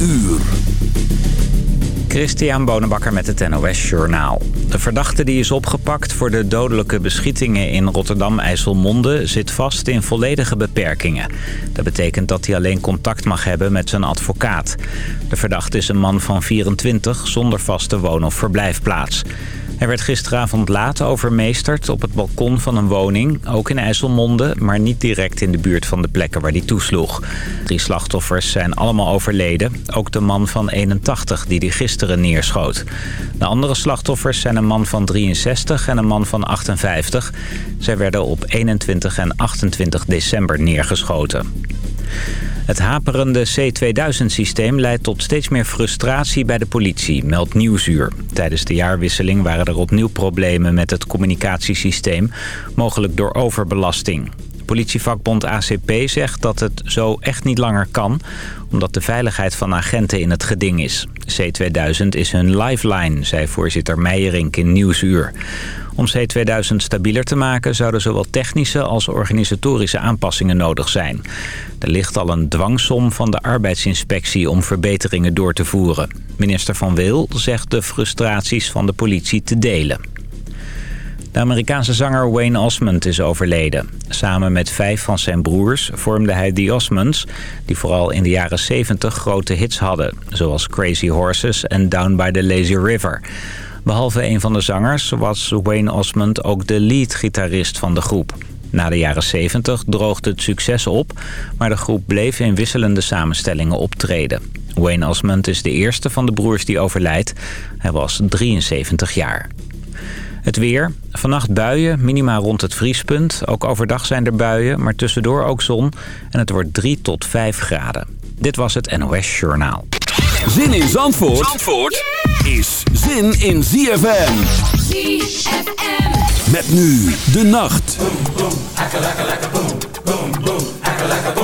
uur. Christian Bonenbakker met het NOS Journaal. De verdachte die is opgepakt voor de dodelijke beschietingen in Rotterdam-IJsselmonde... zit vast in volledige beperkingen. Dat betekent dat hij alleen contact mag hebben met zijn advocaat. De verdachte is een man van 24 zonder vaste woon- of verblijfplaats. Hij werd gisteravond laat overmeesterd op het balkon van een woning, ook in IJsselmonde, maar niet direct in de buurt van de plekken waar hij toesloeg. Drie slachtoffers zijn allemaal overleden, ook de man van 81 die die gisteren neerschoot. De andere slachtoffers zijn een man van 63 en een man van 58. Zij werden op 21 en 28 december neergeschoten. Het haperende C2000-systeem leidt tot steeds meer frustratie bij de politie, meldt Nieuwsuur. Tijdens de jaarwisseling waren er opnieuw problemen met het communicatiesysteem, mogelijk door overbelasting. Politievakbond ACP zegt dat het zo echt niet langer kan... omdat de veiligheid van agenten in het geding is. C2000 is hun lifeline, zei voorzitter Meijerink in Nieuwsuur. Om C2000 stabieler te maken zouden zowel technische als organisatorische aanpassingen nodig zijn. Er ligt al een dwangsom van de arbeidsinspectie om verbeteringen door te voeren. Minister Van Wil zegt de frustraties van de politie te delen. De Amerikaanse zanger Wayne Osmond is overleden. Samen met vijf van zijn broers vormde hij The Osmonds... die vooral in de jaren 70 grote hits hadden... zoals Crazy Horses en Down by the Lazy River. Behalve een van de zangers was Wayne Osmond ook de lead-gitarist van de groep. Na de jaren 70 droogde het succes op... maar de groep bleef in wisselende samenstellingen optreden. Wayne Osmond is de eerste van de broers die overlijdt. Hij was 73 jaar. Het weer. Vannacht buien, minima rond het vriespunt. Ook overdag zijn er buien, maar tussendoor ook zon. En het wordt 3 tot 5 graden. Dit was het NOS Journaal. Zin in Zandvoort, Zandvoort is zin in ZFM. ZFM. Met nu de nacht. It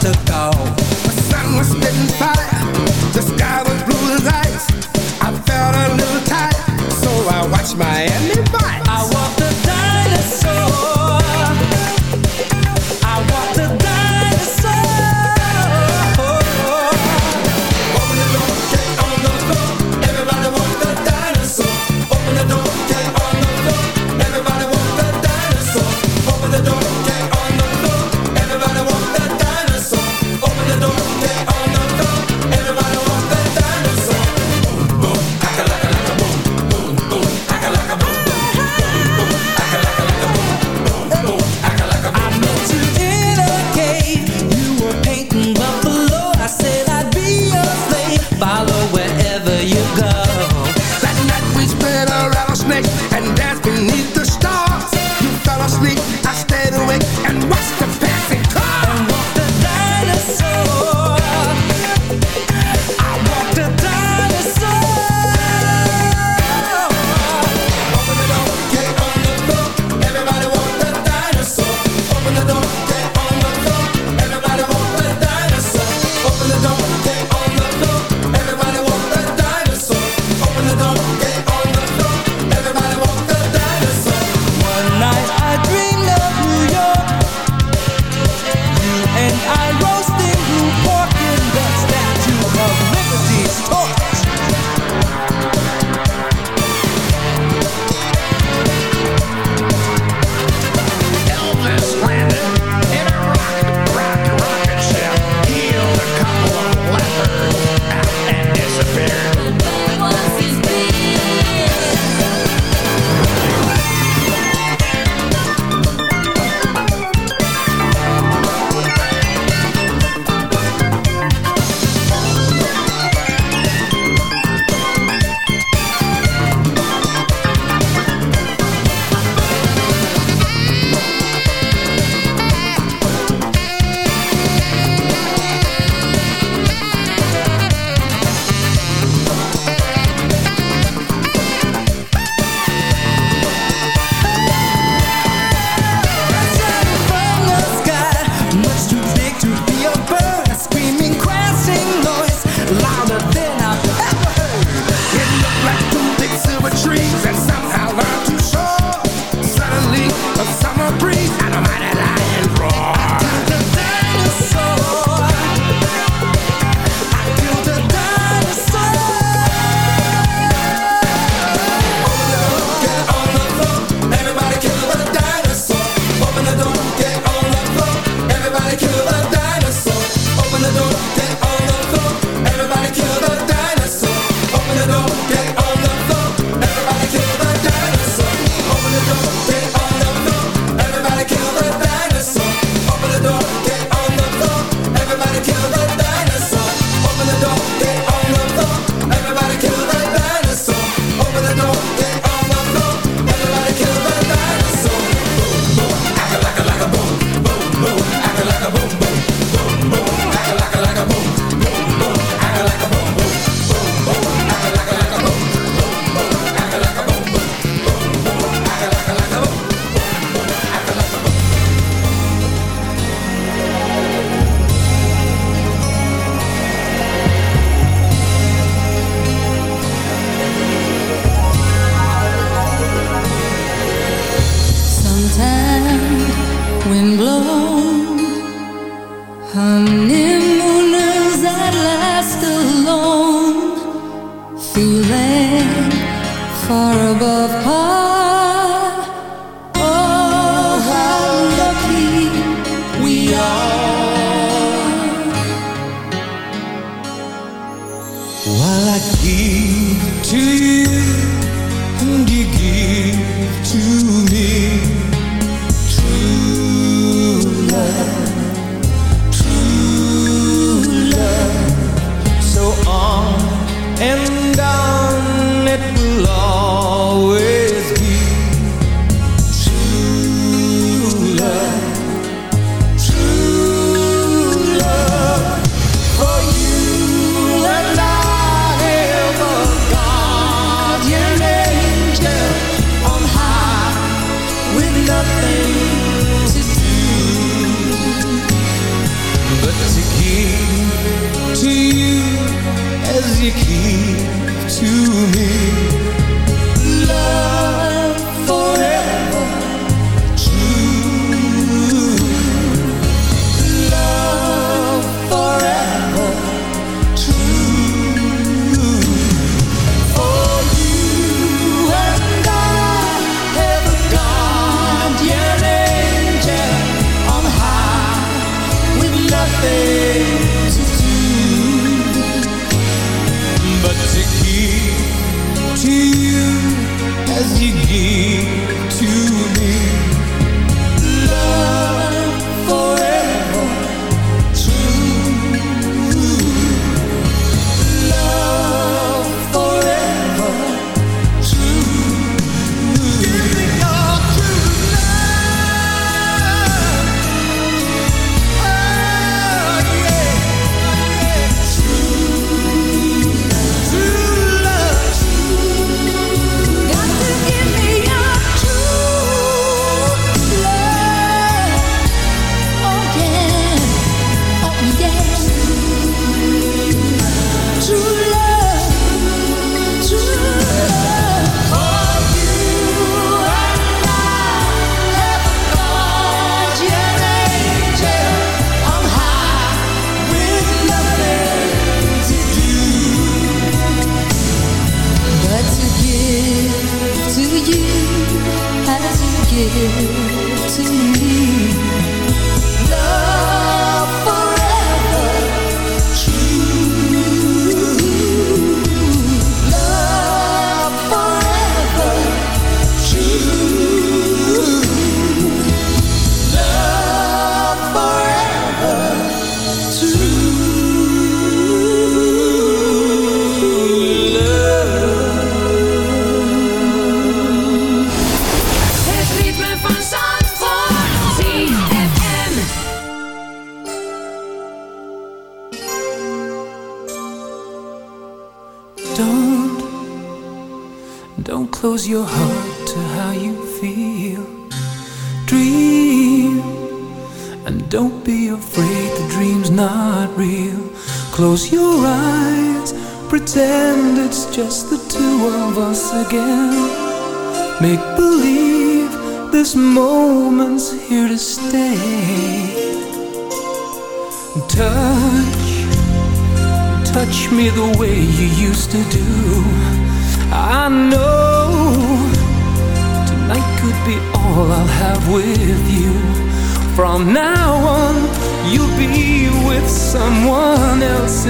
The sun was spitting fire, the sky was blue as ice. I felt a little tight, so I watched Miami Vice. I walked the dinosaur.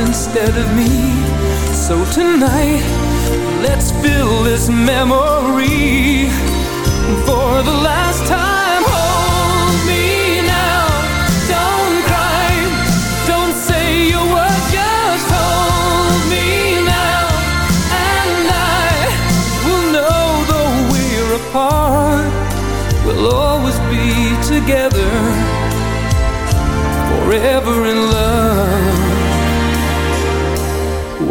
Instead of me. So tonight let's fill this memory. For the last time. Hold me now, don't cry, don't say a word, just hold me now, and I will know though we're apart, we'll always be together, forever in love.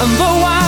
And though I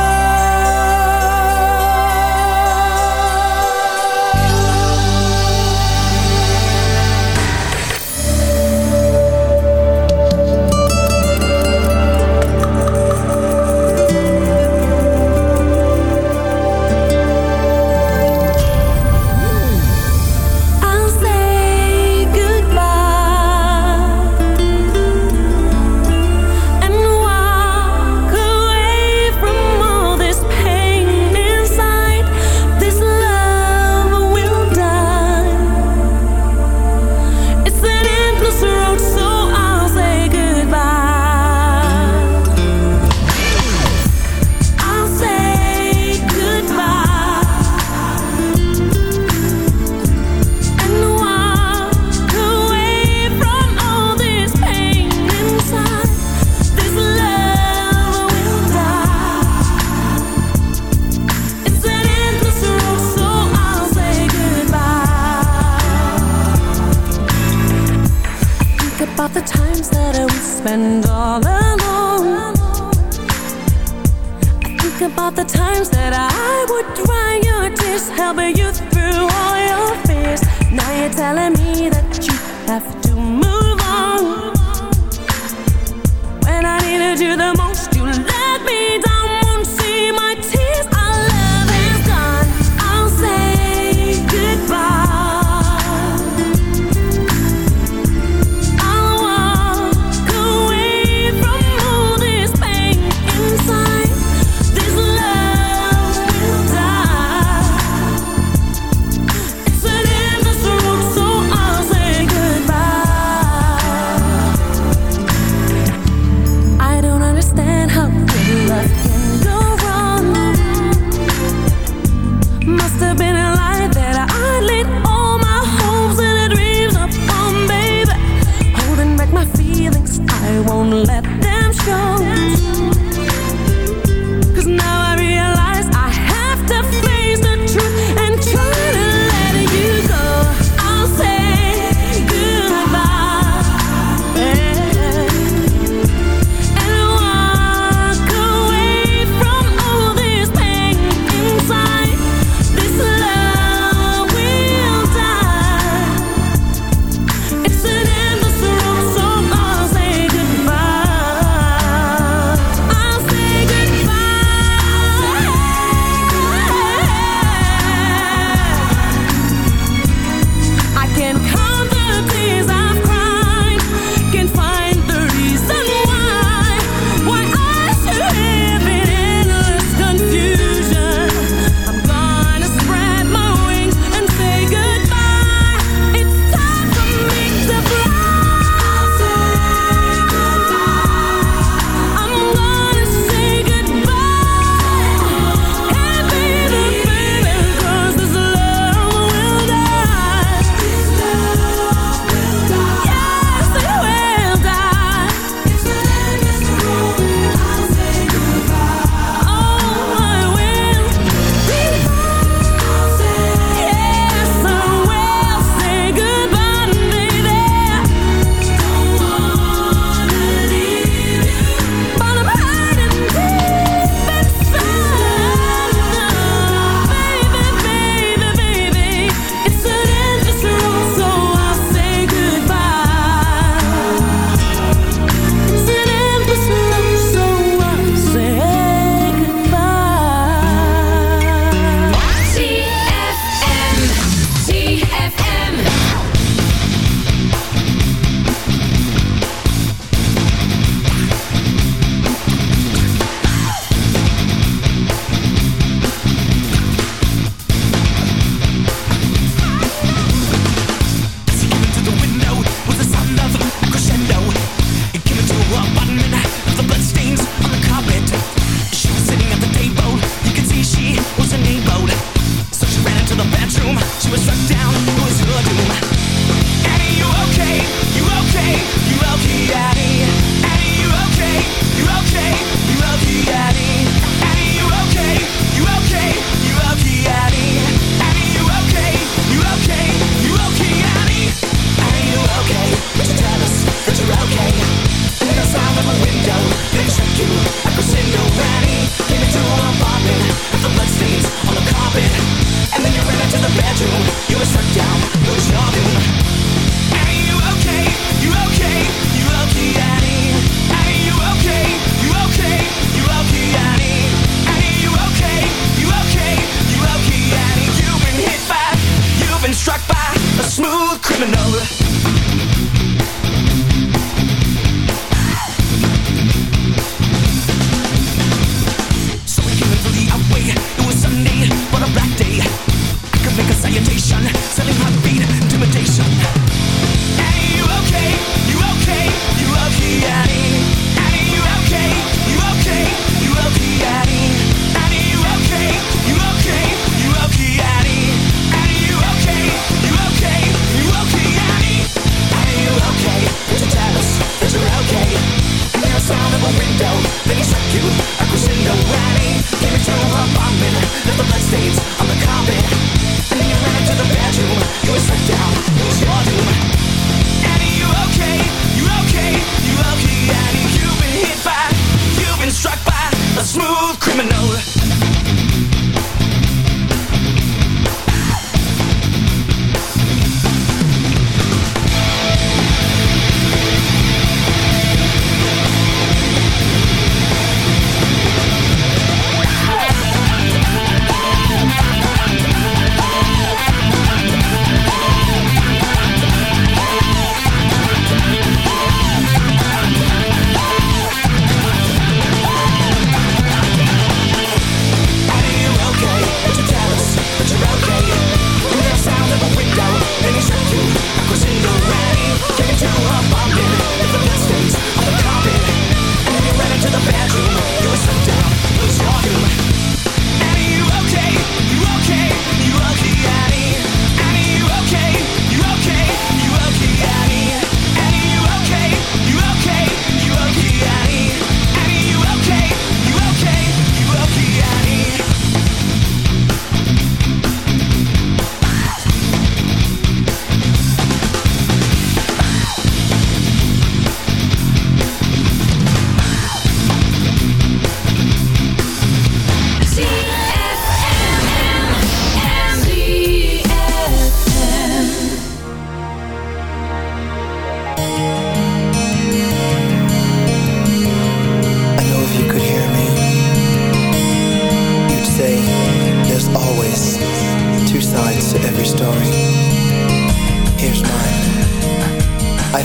Let the blood stains on the carpet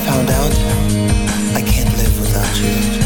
found out I can't live without you.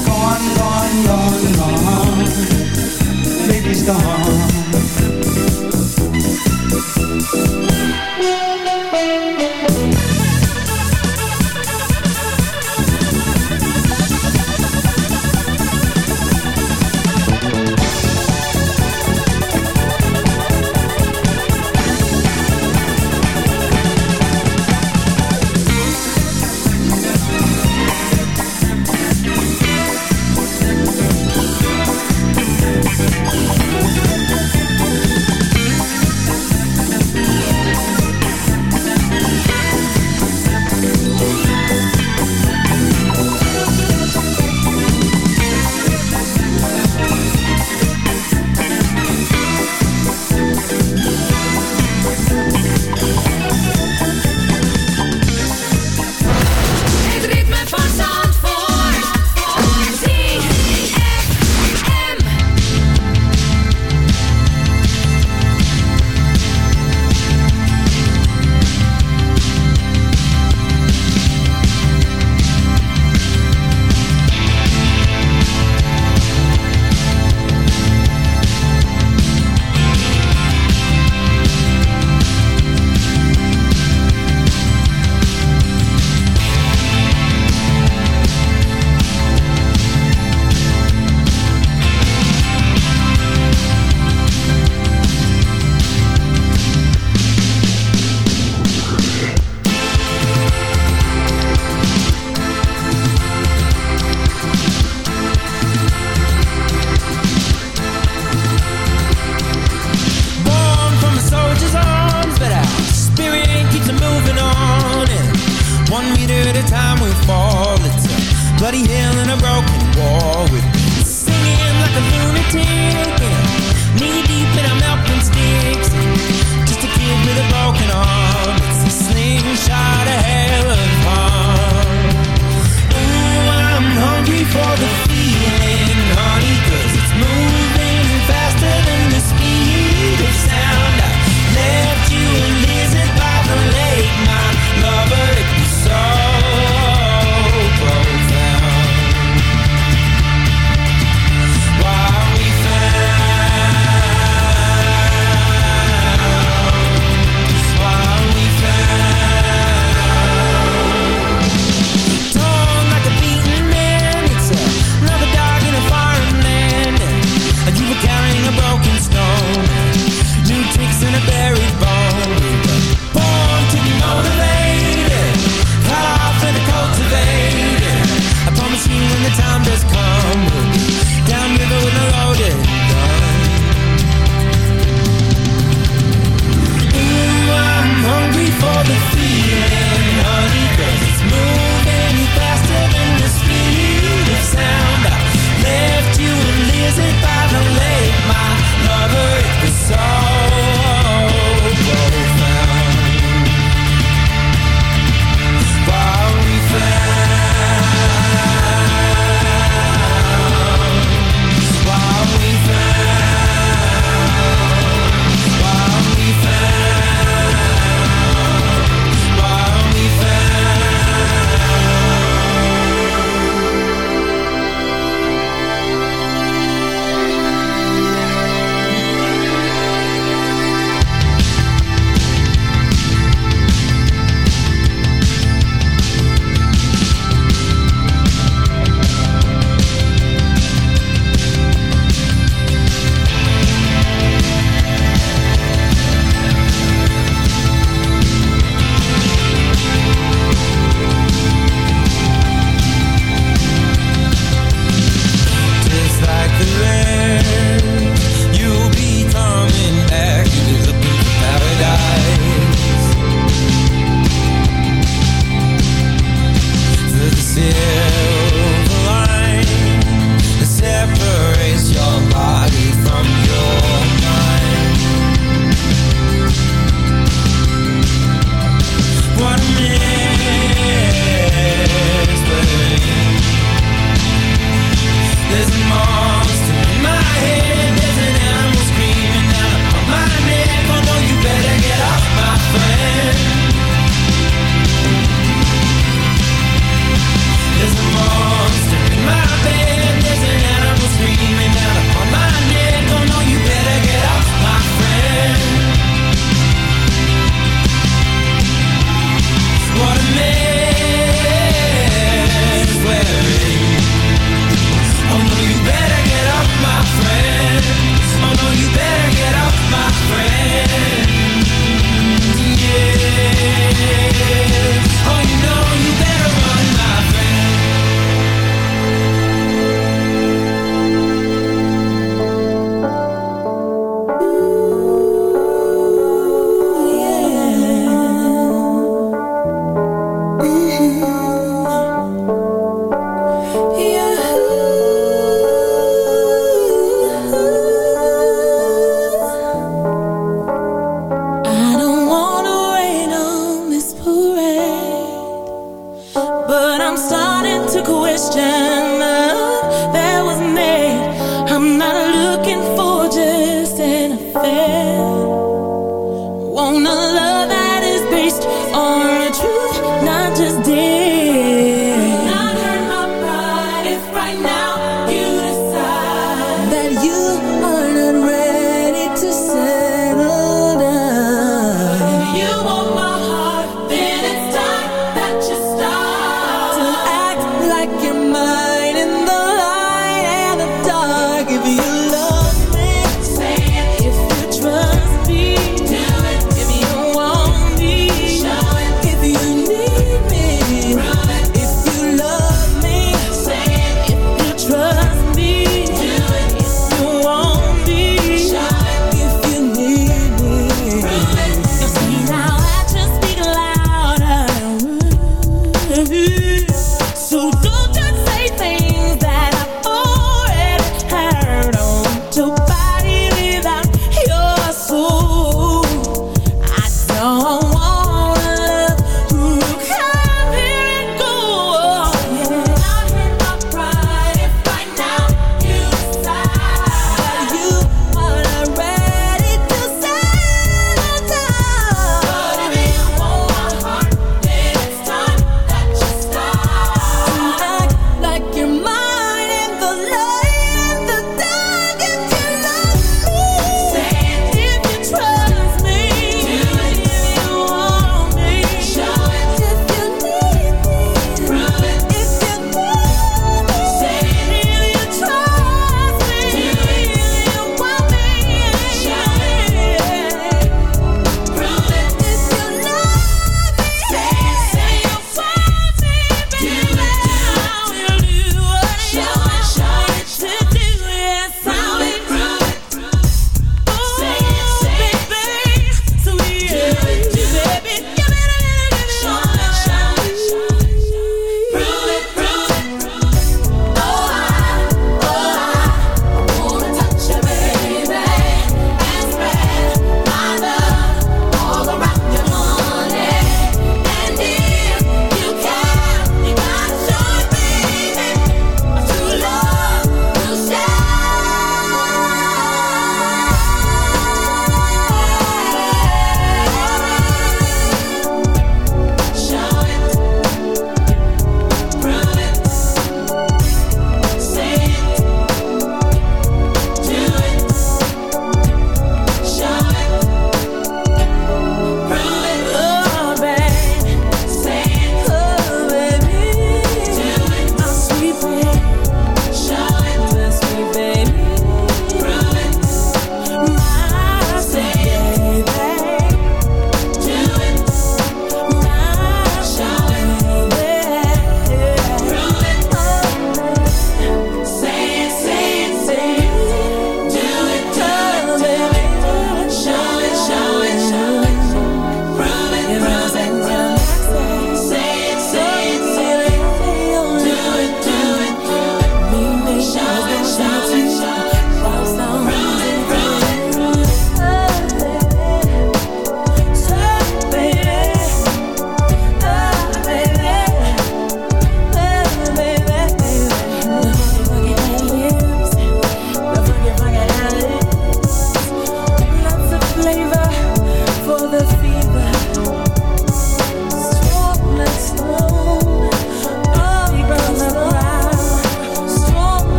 gone, gone, gone. Baby's gone. bloody hill and a broken wall with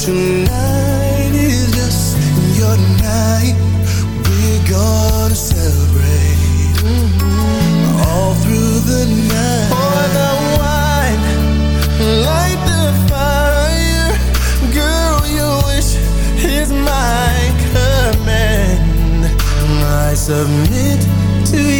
Tonight is just your night. We're gonna celebrate all through the night. Pour the wine, light the fire. Girl, your wish is my command. I submit to you.